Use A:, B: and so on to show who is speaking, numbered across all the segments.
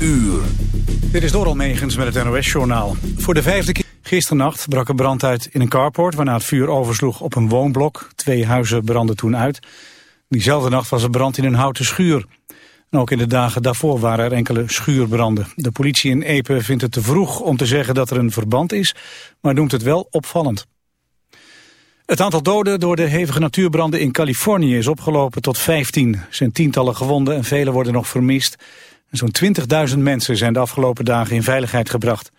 A: uur.
B: Dit is Doral Megens met het NOS-journaal. Voor de vijfde keer gisternacht brak er brand uit in een carport... waarna het vuur oversloeg op een woonblok. Twee huizen brandden toen uit. Diezelfde nacht was er brand in een houten schuur. En ook in de dagen daarvoor waren er enkele schuurbranden. De politie in Epe vindt het te vroeg om te zeggen dat er een verband is... maar noemt het wel opvallend. Het aantal doden door de hevige natuurbranden in Californië is opgelopen tot 15. Er zijn tientallen gewonden en vele worden nog vermist. Zo'n 20.000 mensen zijn de afgelopen dagen in veiligheid gebracht.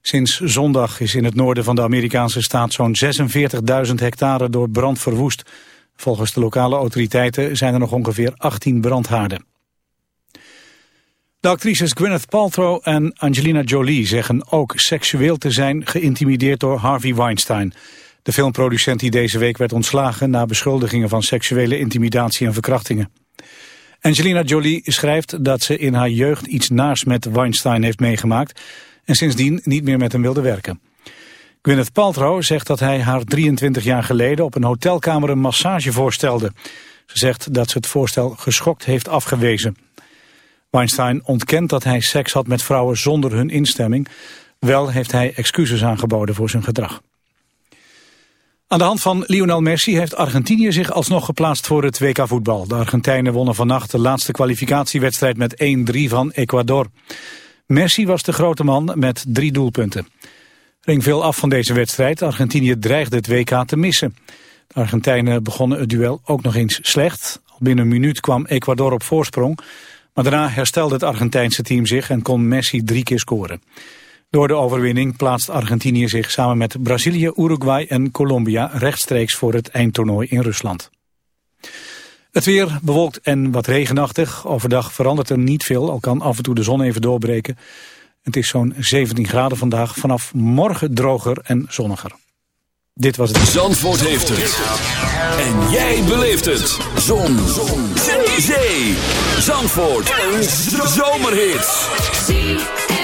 B: Sinds zondag is in het noorden van de Amerikaanse staat zo'n 46.000 hectare door brand verwoest. Volgens de lokale autoriteiten zijn er nog ongeveer 18 brandhaarden. De actrices Gwyneth Paltrow en Angelina Jolie zeggen ook seksueel te zijn geïntimideerd door Harvey Weinstein. De filmproducent die deze week werd ontslagen na beschuldigingen van seksuele intimidatie en verkrachtingen. Angelina Jolie schrijft dat ze in haar jeugd iets naars met Weinstein heeft meegemaakt en sindsdien niet meer met hem wilde werken. Gwyneth Paltrow zegt dat hij haar 23 jaar geleden op een hotelkamer een massage voorstelde. Ze zegt dat ze het voorstel geschokt heeft afgewezen. Weinstein ontkent dat hij seks had met vrouwen zonder hun instemming. Wel heeft hij excuses aangeboden voor zijn gedrag. Aan de hand van Lionel Messi heeft Argentinië zich alsnog geplaatst voor het WK voetbal. De Argentijnen wonnen vannacht de laatste kwalificatiewedstrijd met 1-3 van Ecuador. Messi was de grote man met drie doelpunten. Ring veel af van deze wedstrijd. Argentinië dreigde het WK te missen. De Argentijnen begonnen het duel ook nog eens slecht. Al binnen een minuut kwam Ecuador op voorsprong. Maar daarna herstelde het Argentijnse team zich en kon Messi drie keer scoren. Door de overwinning plaatst Argentinië zich samen met Brazilië, Uruguay en Colombia rechtstreeks voor het eindtoernooi in Rusland. Het weer bewolkt en wat regenachtig. Overdag verandert er niet veel, al kan af en toe de zon even doorbreken. Het is zo'n 17 graden vandaag, vanaf morgen droger en zonniger. Dit was het.
A: Zandvoort heeft het. En jij beleeft het. Zon. zon. Zee. Zandvoort. Een zomerhit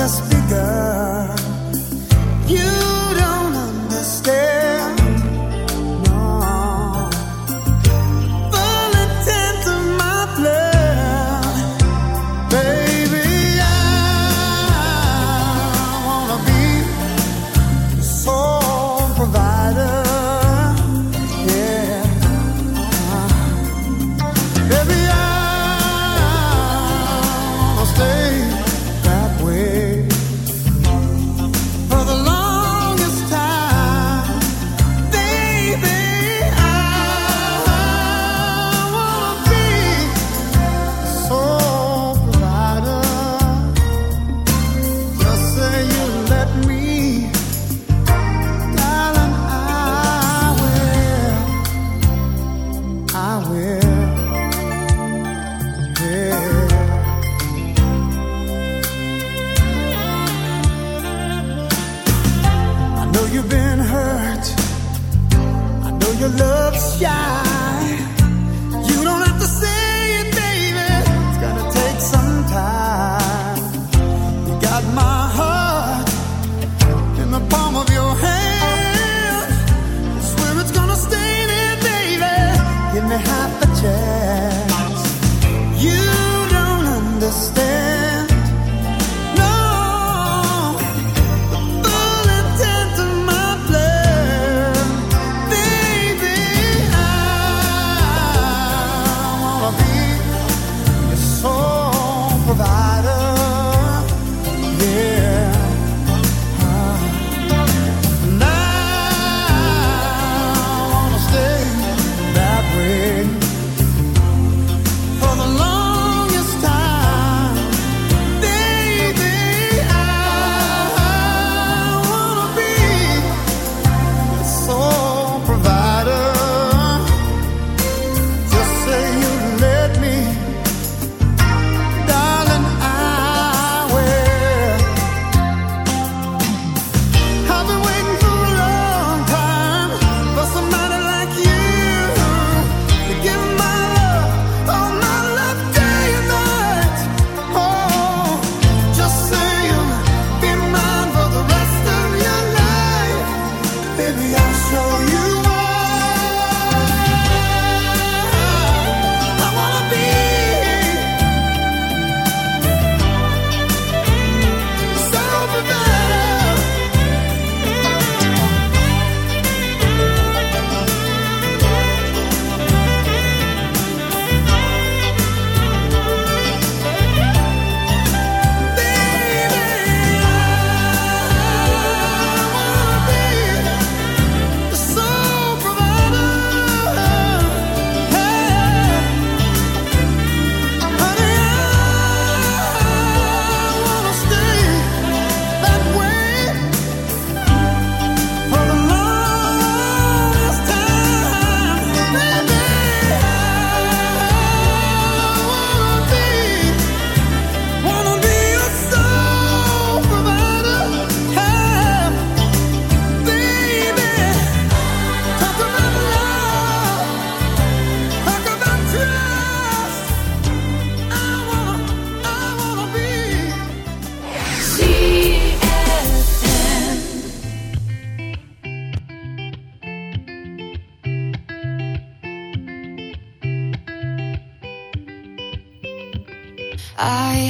C: just be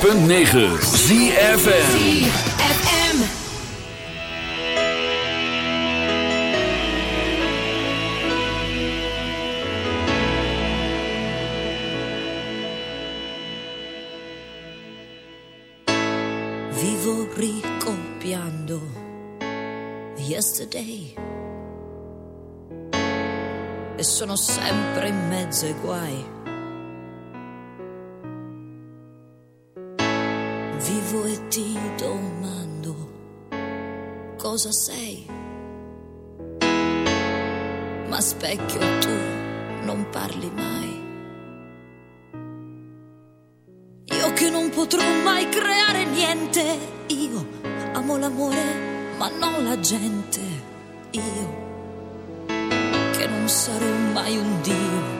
A: 106.9 ZFN
D: yesterday. E sono sempre in mezzo ai guai. Cosa sei. Ma specchio tu non parli mai. Io che non potrò mai creare niente, io amo l'amore ma non la gente, io che non sarò mai un Dio.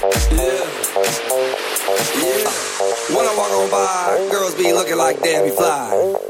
D: Yeah.
E: When I walk on by, girls be looking like damn, fly.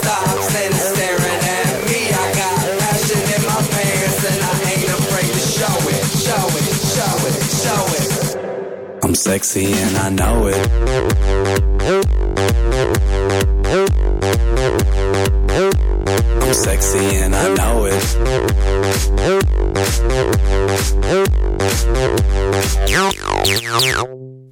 E: stops and is staring at me. I got passion in my pants and I show it.
F: I'm sexy and I know it. I'm sexy and I know it.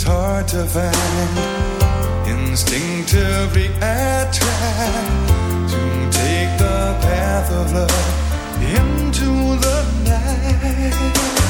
G: she's hard to find. Instinctively I to take the path of love into the night.